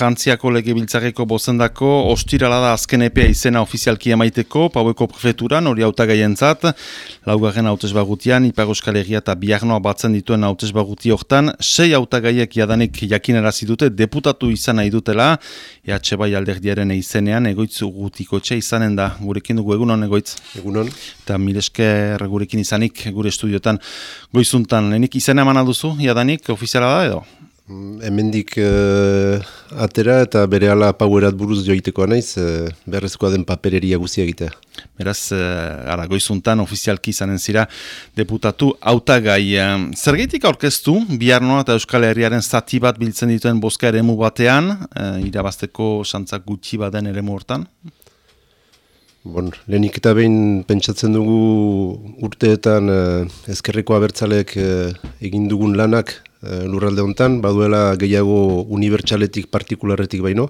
Frantziako legebiltzareko bozendako ostirala da azken epea izena ofizialki emaiteko, paueko prefeturan hori auta gaientzat, laugarren hautez bagutian, Ipar Euskal Herria eta Biarnoa batzen dituen hautez baguti hortan, sei auta gaiek jadanik jakinarazi dute deputatu izan nahi dutela, EH bai alderdiaren izenean, egoitz gutiko txe izanen da, gurekin dugu egunon egoitz. Egunon. Eta milesker gurekin izanik, gure estudiotan goizuntan, lehenik izena eman alduzu, jadanik, ofiziala da edo? Hemendik uh, atera eta bere ala pauerat buruz joitekoa naiz, uh, beharrezkoa den papereria guzia egitea. Beraz, uh, ara, goizuntan ofizialki izanen zira deputatu autagai. Zergeitik aurkeztu, biharnoa eta Euskal Herriaren zati bat biltzen dituen boska eremu batean, uh, irabazteko santzak gutxi baden eremu hortan? Bon, lehenik eta behin pentsatzen dugu urteetan uh, ezkerreko abertzalek uh, egin dugun lanak e, lurralde hontan, baduela gehiago unibertsaletik partikularretik baino.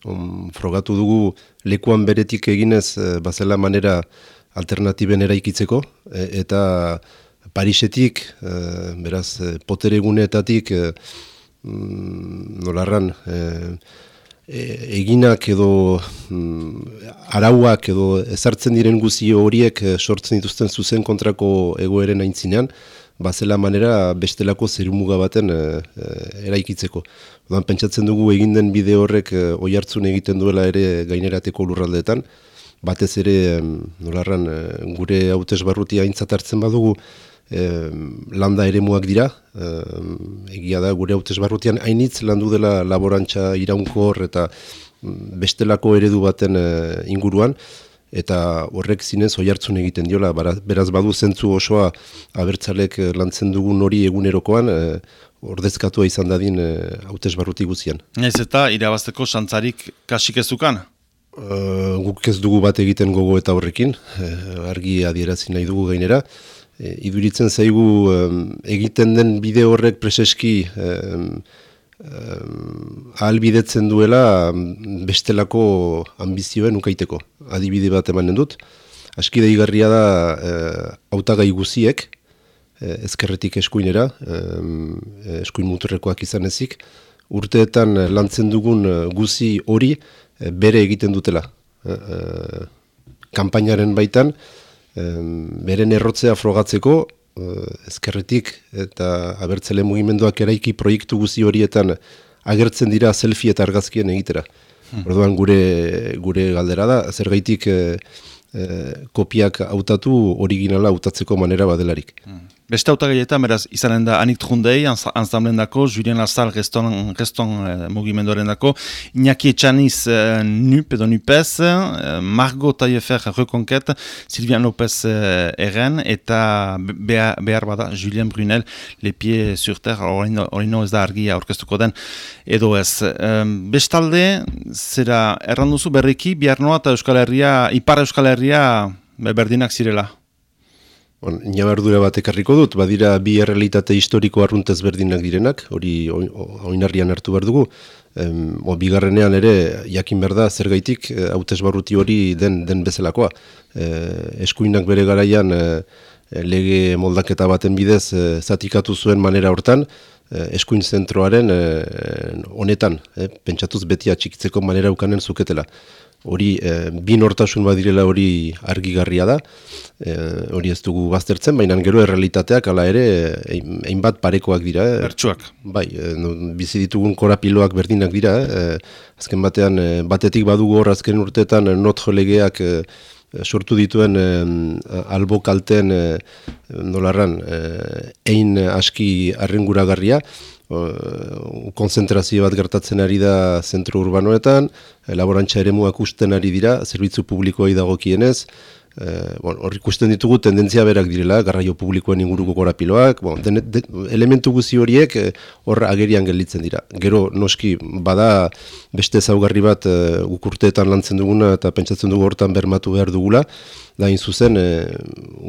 Um, frogatu dugu lekuan beretik eginez e, bazela manera alternatiben eraikitzeko e, eta Parisetik, e, beraz, potereguneetatik e, mm, nolarran e, eginak edo mm, arauak edo ezartzen diren guzio horiek sortzen dituzten zuzen kontrako egoeren aintzinean, bazela manera bestelako zerumuga baten e, eraikitzeko. Odan, pentsatzen dugu egin den bide horrek e, oi hartzun egiten duela ere gainerateko lurraldeetan, batez ere nolarran gure hautez barruti haintzat hartzen badugu e, landa ere muak dira, egia da gure hautez barrutian hainitz landu dela laborantza iraunkor eta mm, bestelako eredu baten inguruan, eta horrek zinez oi hartzun egiten diola, beraz badu zentzu osoa abertzalek eh, lantzen dugun hori egunerokoan, e, ordezkatua izan dadin e, hautez barruti guzian. Ez eta irabazteko santzarik kasik ezukan? Uh, guk ez dugu bat egiten gogo eta horrekin, argi adierazi nahi dugu gainera. E, iduritzen zaigu egiten den bide horrek preseski um, ahalbidetzen duela bestelako ambizioen ukaiteko. Adibide bat emanen dut. Askide igarria da uh, autagai guziek, uh, ezkerretik eskuinera, um, eskuin muturrekoak izan ezik, urteetan lantzen dugun guzi hori bere egiten dutela. Uh, kampainaren baitan, um, beren errotzea frogatzeko, ezkerretik eta abertzele mugimenduak eraiki proiektu guzi horietan agertzen dira selfie eta argazkien egitera. Hmm. Orduan gure gure galdera da, zer gaitik uh, uh, kopiak hautatu originala hautatzeko manera badelarik. Hmm. Beste autagaietan, beraz, izanen da Anik Trundei, anzamblen dako, Julien Lazal geston, geston eh, mugimenduaren dako, Iñaki Etxaniz eh, NUP edo NUPES, eh, Margot Taillefer Reconquet, Sylvian Lopez eh, Eren, eta behar, bada Julien Brunel, Le Pied sur Terre, hori no ez da argia aurkeztuko den, edo ez. Eh, bestalde, zera erranduzu berriki, biharnoa eta Euskal Herria, Ipar Euskal Herria, berdinak zirela. Bon, Nabardura bat ekarriko dut, badira bi errealitate historiko arruntez berdinak direnak, hori oinarrian hartu behar dugu. Em, o, bigarrenean ere, jakin behar da, zer gaitik, e, hautez barruti hori den, den bezalakoa. E, eskuinak bere garaian e, lege moldaketa baten bidez e, zatikatu zuen manera hortan, e, eskuin zentroaren e, honetan, e, pentsatuz beti atxikitzeko manera ukanen zuketela hori e, bi nortasun badirela hori argigarria da, e, hori ez dugu baztertzen, baina gero errealitateak ala ere hainbat parekoak dira. E, Bertsuak. Bai, e, no, bizi ditugun korapiloak berdinak dira, e, azken batean batetik badugu hor azken urteetan not jolegeak e, sortu dituen e, albo kalten e, nolarran e, ein aski arrenguragarria, konzentrazio bat gertatzen ari da zentro urbanoetan, laborantza ere muak usten ari dira, zerbitzu publikoa dagokienez, E, bon, hor ikusten ditugu tendentzia berak direla, garraio publikoen inguruko korapiloak, bon, den, elementu guzi horiek e, hor agerian gelditzen dira. Gero noski bada beste zaugarri bat e, ukurteetan lantzen duguna eta pentsatzen dugu hortan bermatu behar dugula, da zuzen e,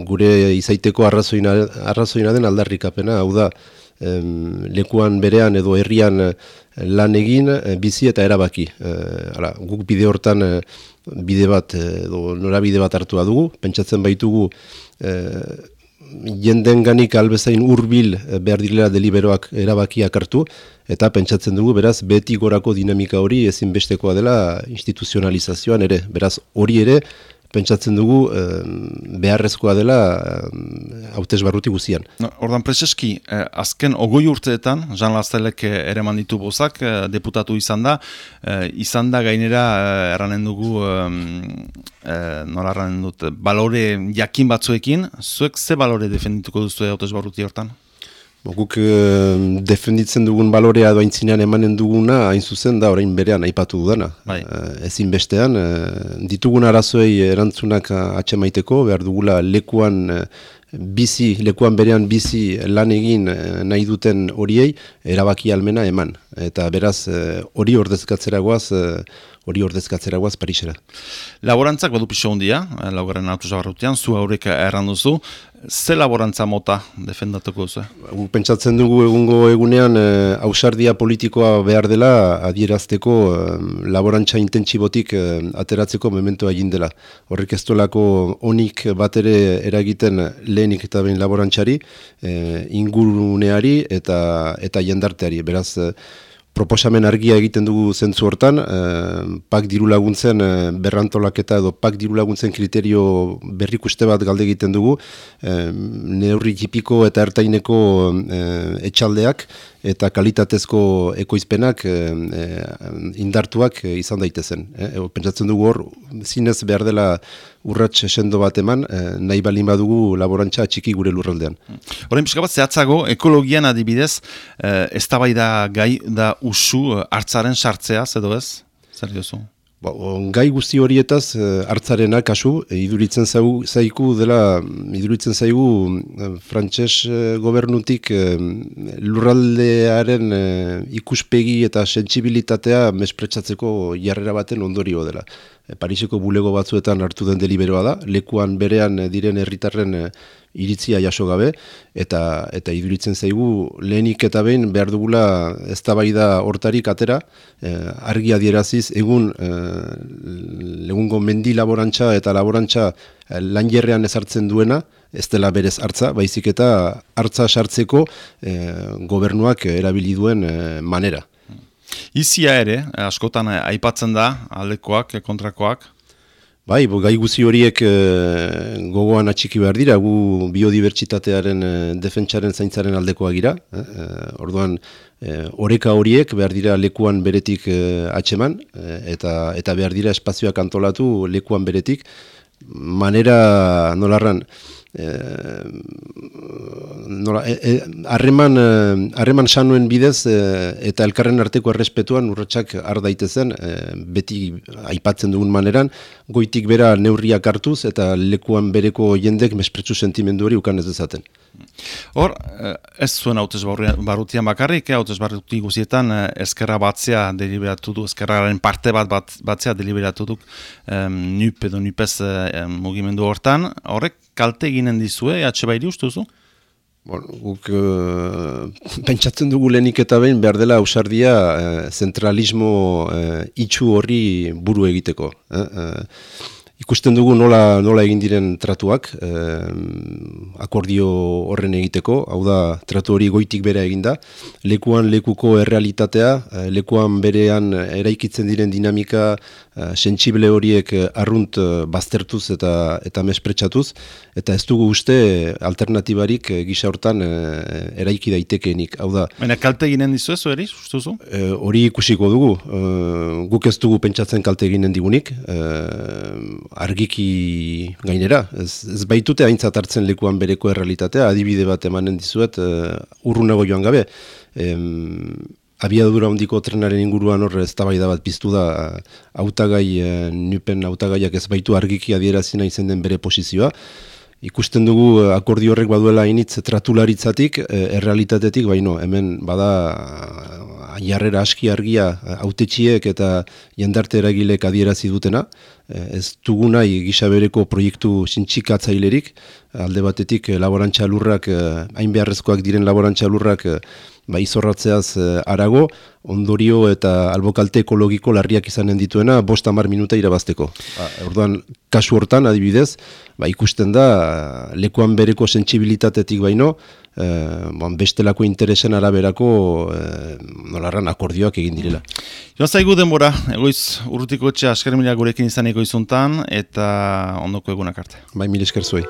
gure izaiteko arrazoina, arrazoina den aldarrikapena, hau da, lekuan berean edo herrian eh, lan egin eh, bizi eta erabaki. E, ala, guk bide hortan bide bat edo norabide bat hartua dugu, pentsatzen baitugu e, jenden ganik albezain urbil behar direla deliberoak erabakiak hartu, eta pentsatzen dugu beraz beti gorako dinamika hori ezinbestekoa dela instituzionalizazioan ere, beraz hori ere pentsatzen dugu beharrezkoa dela hautez barruti guzian. Ordan Prezeski, eh, azken ogoi urteetan, Jean Lastelek eh, ere manditu bozak, eh, deputatu izan da, izan da gainera erranen dugu, nola erranen dut, balore jakin batzuekin, zuek ze balore defendituko duzu hautez barruti hortan? Guk defenditzen dugun balorea doaintzinean emanen duguna, hain zuzen da orain berean aipatu dudana. Bai. Uh, ezin bestean, ditugun arazoei erantzunak atxe maiteko, behar dugula lekuan bizi, lekuan berean bizi lan egin eh, nahi duten horiei erabaki almena eman. Eta beraz eh, hori ordezkatzeragoaz eh, hori ordezkatzeragoaz Parisera. Laborantzak badu pixo hundia, laugarren autozabarrutian, zu haurek erranduzu, Ze laborantza mota defendatuko zu? Pentsatzen dugu egungo egunean hausardia politikoa behar dela adierazteko laborantza intentsibotik ateratzeko mementoa egin dela. Horrek ez onik bat ere eragiten lehenik eta behin laborantzari, e, inguruneari eta, eta jendarteari. Beraz, proposamen argia egiten dugu zentzu hortan, e, pak diru laguntzen e, berrantolaketa edo pak diru laguntzen kriterio berrikuste bat galde egiten dugu, e, neurri jipiko eta ertaineko e, etxaldeak eta kalitatezko ekoizpenak e, indartuak izan daitezen. E, pentsatzen dugu hor, zinez behar dela urrats sendo bat eman, nahi balin badugu laborantza txiki gure lurraldean. Horren pixka bat, zehatzago, ekologian adibidez, ez da bai da gai da usu eh, hartzaren sartzea, edo ez? Zer diozu? Ba, gai guzti horietaz uh, hartzarena kasu, e, iduritzen zaigu, zaigu dela, iduritzen zaigu uh, frantses gobernutik lurraldearen ikuspegi eta sentsibilitatea mespretsatzeko jarrera baten ondorio dela. Pariseko bulego batzuetan hartu den deliberoa da, lekuan berean diren herritarren iritzia jaso gabe, eta eta iduritzen zaigu lehenik eta behin behar dugula eztabaida hortarik atera, eh, argi adieraziz egun eh, legungo mendi laborantza eta laborantza eh, lanjerrean ezartzen duena, ez dela berez hartza, baizik eta hartza sartzeko eh, gobernuak erabili duen eh, manera. Izia ere, askotan aipatzen da, aldekoak, kontrakoak? Bai, bo, gai guzi horiek e, gogoan atxiki behar dira, gu biodibertsitatearen e, defentsaren zaintzaren aldekoa gira. orduan, oreka horiek behar dira lekuan beretik e, atxeman, eta, eta behar dira espazioak antolatu lekuan beretik. Manera, nolarran, Eh, e, e, harreman e, harreman sanuen bidez eta elkarren arteko errespetuan urratsak har daitezen beti aipatzen dugun maneran goitik bera neurriak hartuz eta lekuan bereko jendek mespretsu sentimendu hori ukan ez dezaten. Hor, ez zuen hautez barrutian bakarrik, eh, hautez barruti guzietan eskerra batzea deliberatu du, eskerraren parte bat, bat batzea deliberatu du um, nup edo nupez mugimendu hortan. Horrek, kalte eginen dizue, atxe bai ustuzu? Bon, guk uh, pentsatzen dugu lehenik eta behin behar dela ausardia uh, zentralismo uh, itxu horri buru egiteko. Ikusten dugu nola, nola egin diren tratuak, akordio horren egiteko, hau da tratu hori goitik bere eginda, lekuan lekuko errealitatea, eh, lekuan berean eraikitzen diren dinamika uh, sentsible horiek arrunt baztertuz eta eta mespretsatuz, eta ez dugu uste alternatibarik gisa hortan eraiki daitekeenik, hau da. Baina kalte eginen dizu ez, hori, ustuzu? Hori ikusiko dugu, guk ez dugu pentsatzen kalte eginen digunik, argiki gainera. Ez, ez baitute haintzat hartzen lekuan bereko errealitatea, adibide bat emanen dizuet, uh, urrunago joan gabe. Um, abiadura handiko trenaren inguruan hor ez bat piztu da hautagai, uh, nupen hautagaiak ez baitu argiki adierazina izen den bere posizioa. Ikusten dugu akordi horrek baduela initz tratularitzatik, errealitatetik, baino, hemen bada jarrera aski argia eh, autetxiek eta jendarte eragilek adierazi dutena. Eh, ez dugu nahi gisa bereko proiektu sintxikatzailerik, alde batetik eh, laborantza lurrak, hain beharrezkoak diren laborantza lurrak ba, izorratzeaz e, arago, ondorio eta albokalte ekologiko larriak izanen dituena bost amar minuta irabazteko. Ba, orduan, kasu hortan, adibidez, ba, ikusten da, lekuan bereko sentsibilitatetik baino, e, bon, bestelako interesen araberako e, nolarran akordioak egin direla. Joan zaigu denbora, egoiz urrutiko etxe asker gurekin izaneko izuntan, eta ondoko egunak arte. Bai, mil esker zuei.